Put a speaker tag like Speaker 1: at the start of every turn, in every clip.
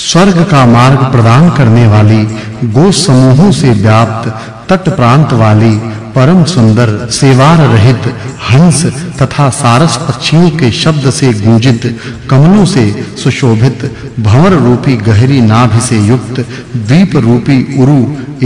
Speaker 1: स्वर्ग का मार्ग प्रदान करने वाली गो समूहों से व्याप्त तट प्रांत वाली परम सुंदर, सेवार रहित हंस तथा सारस पक्षियों के शब्द से गूंजित, कमलों से सुशोभित, भंवर रूपी गहरी नाभि से युक्त, दीप रूपी उरु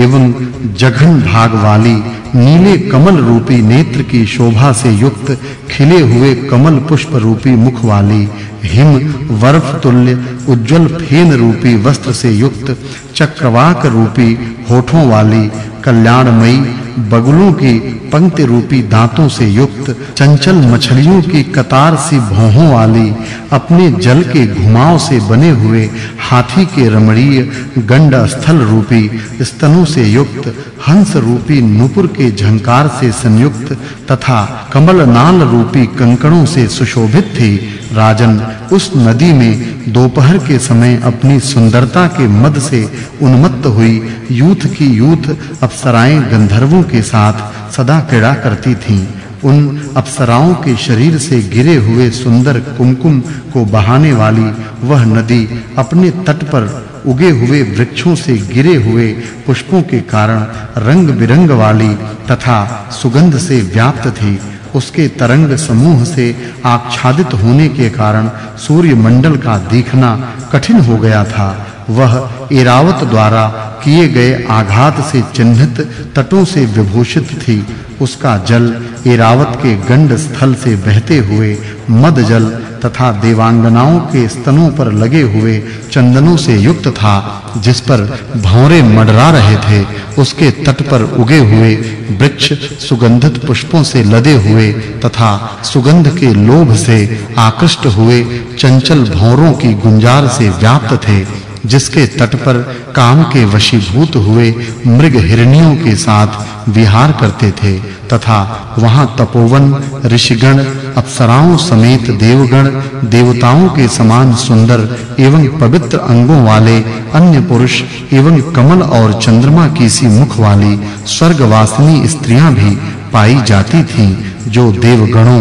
Speaker 1: एवं जघन भाग वाली, नीले कमल रूपी नेत्र की शोभा से युक्त, खिले हुए कमल पुष्प रूपी मुख वाली, हिम वर्फ तुल्य, उज्जवल फेन रूपी वस्त्र से युक्त, चक्रवाक रूपी होठों वाली, कल्याणमयी बगुलों की पंक्ति रूपी दांतों से युक्त चंचल मछलियों की कतार सी भौहों वाली, अपने जल के घुमाव से बने हुए हाथी के रमणीय गंड स्थल रूपी स्तनों से युक्त हंस रूपी नुपुर के झंकार से संयुक्त तथा कमल नाल रूपी कंकणों से सुशोभित थी राजन उस नदी में दोपहर के समय अपनी सुंदरता के मद से उन्मत्त हुई। यूथ की यूथ अप्सराएँ गंधर्वों के साथ सदा क्रीड़ा करती थीं। उन अप्सराओं के शरीर से गिरे हुए सुंदर कुमकुम को बहाने वाली वह नदी अपने तट पर उगे हुए वृक्षों से गिरे हुए पुष्पों के कारण रंग बिरंग वाली तथा सुगंध से व्याप्त थी। उसके तरंग समूह से आच्छादित होने के कारण सूर्य मंडल का देखना कठिन हो गया था। वह एरावत द्वारा किए गए आघात से चिन्हित, तटों से विभूषित थी। उसका जल एरावत के गंड स्थल से बहते हुए, मद जल तथा देवांगनाओं के स्तनों पर लगे हुए चंदनों से युक्त था, जिस पर भौरे मडरा रहे थे। उसके तट पर उगे हुए वृक्ष सुगंधित पुष्पों से लदे हुए तथा सुगंध के लोभ से आकृष्ट हुए चंचल भौरों की गुंजार से व्याप्त थे। जिसके तट पर काम के वशीभूत हुए मृग हिरनियों के साथ विहार करते थे तथा वहाँ तपोवन, ऋषिगण, अप्सराओं समेत देवगण, देवताओं के समान सुंदर एवं पवित्र अंगों वाले अन्य पुरुष एवं कमल और चंद्रमा की सी मुख वाली स्वर्गवासिनी स्त्रियाँ भी पाई जाती थीं, जो देवगणों,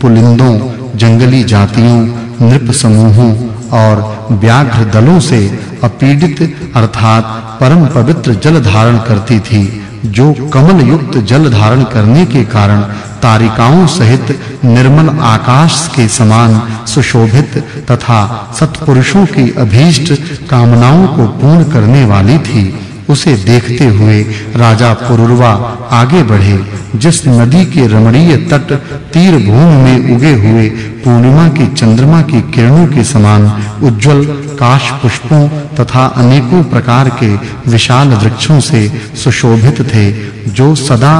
Speaker 1: पुलिंदों, जंगली जातियों नृप समूहों और व्याघ्र दलों से अपीडित, अर्थात परम पवित्र जल धारण करती थी, जो कमल युक्त जल धारण करने के कारण तारिकाओं सहित निर्मल आकाश के समान सुशोभित तथा सत्पुरुषों की अभीष्ट कामनाओं को पूर्ण करने वाली थी। उसे देखते हुए राजा पुरुरवा आगे बढ़े, जिस नदी के रमणीय तट तीर भूमि में उगे हुए पूर्णिमा की चंद्रमा की किरणों के समान उज्जवल काश पुष्पों तथा अनेकों प्रकार के विशाल वृक्षों से सुशोभित थे, जो सदा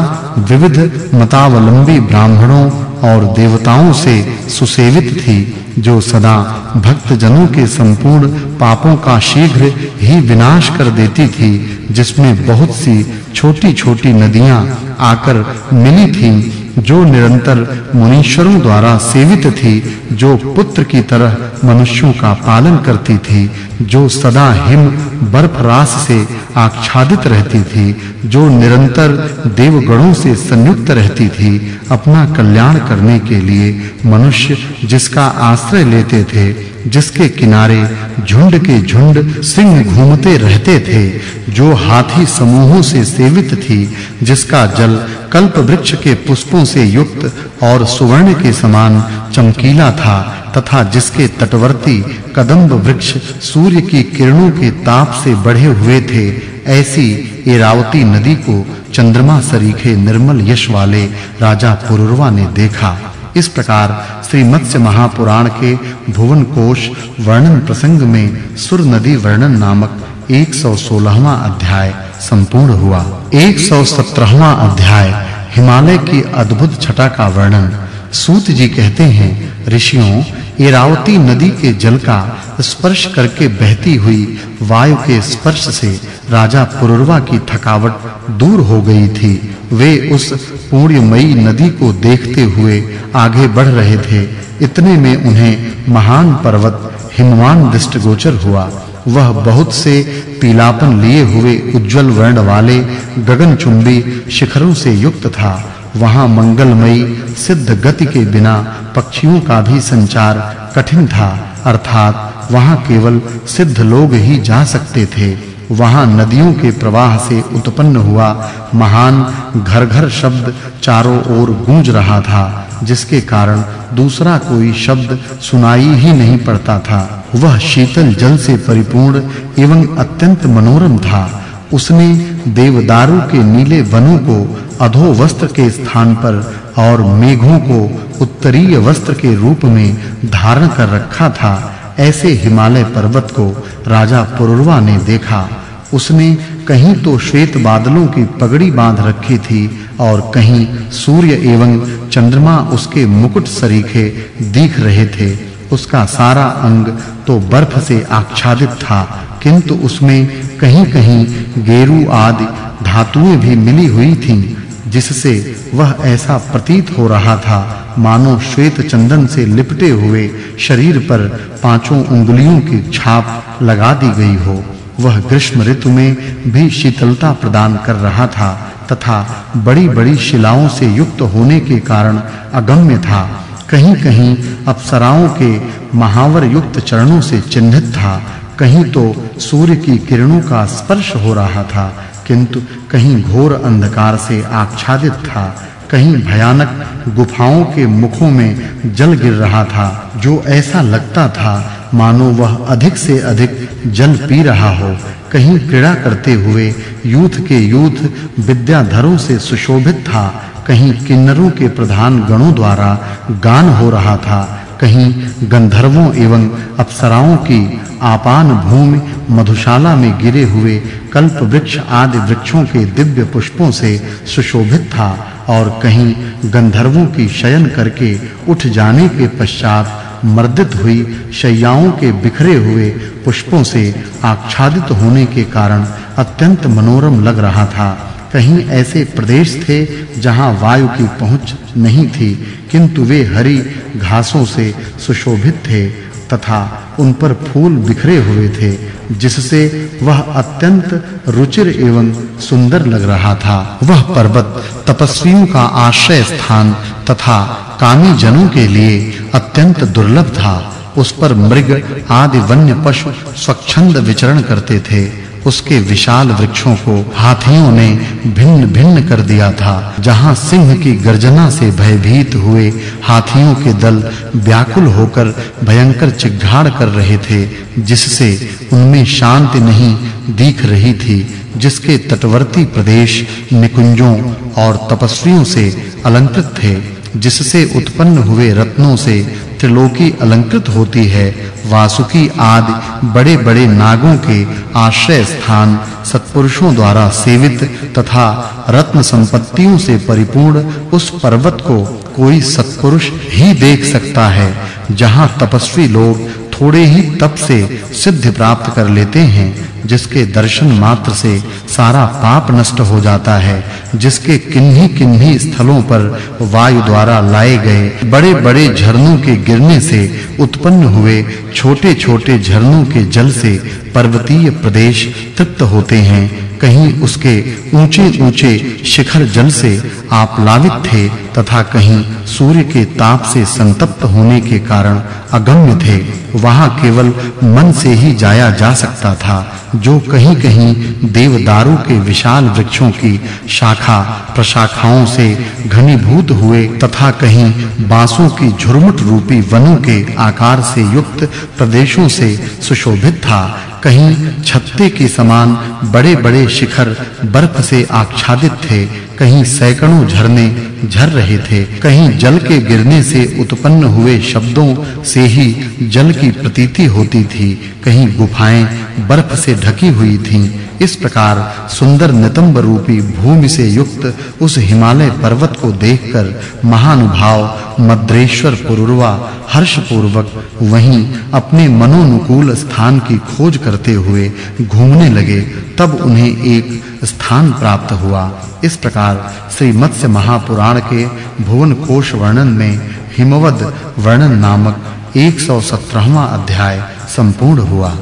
Speaker 1: विविध मतावलंबी ब्राह्मणों और देवताओं से सुसेवित थी। जो सदा भक्त जनों के संपूर्ण पापों का शीघ्र ही विनाश कर देती थी, जिसमें बहुत सी छोटी-छोटी नदियाँ आकर मिली थीं जो निरंतर मुनीश्वरों द्वारा सेवित थी, जो पुत्र की तरह मनुष्यों का पालन करती थी, जो सदा हिम बर्फ़ रास से आच्छादित रहती थी, जो निरंतर देवगणों से संयुक्त रहती थी, अपना कल्याण करने के लिए मनुष्य जिसका आश्रय लेते थे जिसके किनारे झुंड के झुंड सिंह घूमते रहते थे, जो हाथी समूहों से सेवित थी, जिसका जल कल्प वृक्ष के पुष्पों से युक्त और सुवर्ण के समान चमकीला था, तथा जिसके तटवर्ती कदम्ब वृक्ष सूर्य की किरणों के ताप से बढ़े हुए थे, ऐसी एरावती नदी को चंद्रमा सरीखे निर्मल यश वाले राजा पुरुरवा ने देखा। इस प्रकार श्री मत्स्य महापुराण के भुवन कोश वर्णन प्रसंग में सुर नदी वर्णन नामक 116वां अध्याय संपूर्ण हुआ। 117वां अध्याय हिमालय की अद्भुत छटा का वर्णन। सूत जी कहते हैं, ऋषियों एरावती नदी के जल का स्पर्श करके बहती हुई वायु के स्पर्श से राजा पुरुरवा की थकावट दूर हो गई थी। वे उस पुण्यमयी नदी को देखते हुए आगे बढ़ रहे थे। इतने में उन्हें महान पर्वत हिमवान दृष्टिगोचर हुआ। वह बहुत से पीलापन लिए हुए उज्जवल वर्ण वाले गगनचुंबी शिखरों से युक्त था। वहाँ मंगलमयी सिद्ध गति के बिना पक्षियों का भी संचार कठिन था। अर्थात वहाँ केवल सिद्ध लोग ही जा सकते थे। वहाँ नदियों के प्रवाह से उत्पन्न हुआ महान घर-घर शब्द चारों ओर गूंज रहा था, जिसके कारण दूसरा कोई शब्द सुनाई ही नहीं पड़ता था। वह शीतल जल से परिपूर्ण एवं अत्यंत मनोरम था। उसने देवदारू के नीले वनों को अधो वस्त्र के स्थान पर और मेघों को उत्तरीय वस्त्र के रूप में धारण कर रखा था, ऐसे हिमालय पर्वत को राजा पुरुरवा ने देखा। उसने कहीं तो श्वेत बादलों की पगड़ी बाँध रखी थी और कहीं सूर्य एवं चंद्रमा उसके मुकुट सरीखे दिख रहे थे। उसका सारा अंग तो बर्फ़ से आच्छादित था, किंतु उसमें कहीं-कहीं गेरू आदि धातुएँ भी मिली हुई थीं। जिससे वह ऐसा प्रतीत हो रहा था, मानो श्वेत चंदन से लिपटे हुए शरीर पर पाँचों उंगलियों की छाप लगा दी गई हो। वह ग्रीष्म ऋतु में भी शीतलता प्रदान कर रहा था तथा बड़ी-बड़ी शिलाओं से युक्त होने के कारण अगम्य था। कहीं-कहीं अप्सराओं के महावर युक्त चरणों से चिन्हित था। कहीं तो सूर्य की किरणों का स्पर्श हो रहा था। किंतु कहीं घोर अंधकार से आच्छादित था, कहीं भयानक गुफाओं के मुखों में जल गिर रहा था, जो ऐसा लगता था, मानो वह अधिक से अधिक जल पी रहा हो। कहीं क्रीड़ा करते हुए यूथ के यूथ विद्याधरों से सुशोभित था, कहीं किन्नरों के प्रधान गणों द्वारा गान हो रहा था कहीं गंधर्वों एवं अप्सराओं की आपान भूमि मधुशाला में गिरे हुए कल्प वृक्ष आदि वृक्षों के दिव्य पुष्पों से सुशोभित था और कहीं गंधर्वों की शयन करके उठ जाने के पश्चात मर्दित हुई शैयाओं के बिखरे हुए पुष्पों से आच्छादित होने के कारण अत्यंत मनोरम लग रहा था। कहीं ऐसे प्रदेश थे जहाँ वायु की पहुँच नहीं थी, किंतु वे हरी घासों से सुशोभित थे तथा उन पर फूल बिखरे हुए थे, जिससे वह अत्यंत रुचिर एवं सुंदर लग रहा था। वह पर्वत तपस्वियों का आश्रय स्थान तथा कामी जनों के लिए अत्यंत दुर्लभ था। उस पर मृग आदि वन्य पशु स्वच्छंद विचरण करते थे। उसके विशाल वृक्षों को हाथियों ने भिन्न-भिन्न कर दिया था, जहाँ सिंह की गर्जना से भयभीत हुए हाथियों के दल व्याकुल होकर भयंकर चिघाड़ कर रहे थे, जिससे उनमें शांति नहीं दिख रही थी, जिसके तटवर्ती प्रदेश निकुंजों और तपस्वियों से अलंकृत थे, जिससे उत्पन्न हुए रत्नों से त्रिलोकी अलंकृत होती है वासुकी आदि बड़े-बड़े नागों के आश्रय स्थान सत्पुरुषों द्वारा सेवित तथा रत्न संपत्तियों से परिपूर्ण उस पर्वत को कोई सत्पुरुष ही देख सकता है, जहाँ तपस्वी लोग थोड़े ही तप से सिद्धि प्राप्त कर लेते हैं, जिसके दर्शन मात्र से सारा पाप नष्ट हो जाता है, जिसके किन्हीं किन्हीं स्थलों पर वायु द्वारा लाए गए बड़े-बड़े झरनों के गिरने से उत्पन्न हुए छोटे-छोटे झरनों के जल से पर्वतीय प्रदेश तृप्त होते हैं। कहीं उसके ऊंचे-ऊंचे शिखर जल से आप्लावित थे तथा कहीं सूर्य के ताप से संतप्त होने के कारण अगम्य थे। वहाँ केवल मन से ही जाया जा सकता था, जो कहीं-कहीं देवदारू के विशाल वृक्षों की शाखा, प्रशाखाओं से घनीभूत हुए तथा कहीं बांसों की झुरमुट रूपी वनों के आकार से युक्त प्रदेशों से सुशोभित था। कहीं छत्ते के समान बड़े-बड़े शिखर बर्फ़ से आच्छादित थे। कहीं सैकड़ों झरने झर रहे थे, कहीं जल के गिरने से उत्पन्न हुए शब्दों से ही जल की प्रतीति होती थी, कहीं गुफाएँ बर्फ़ से ढकी हुई थीं। इस प्रकार सुंदर नितंब रूपी भूमि से युक्त उस हिमालय पर्वत को देखकर महानुभाव मद्रेश्वर पुरुरवा हर्ष पूर्वक वहीं अपने मनोनुकूल स्थान की खोज करते हुए घूमने लगे। तब उन्हें एक स्थान प्राप्त हुआ। इस प्रकार श्री मत्स्य महापुराण के भुवन कोश वर्णन में हिमवद वर्णन नामक 117वां अध्याय संपूर्ण हुआ।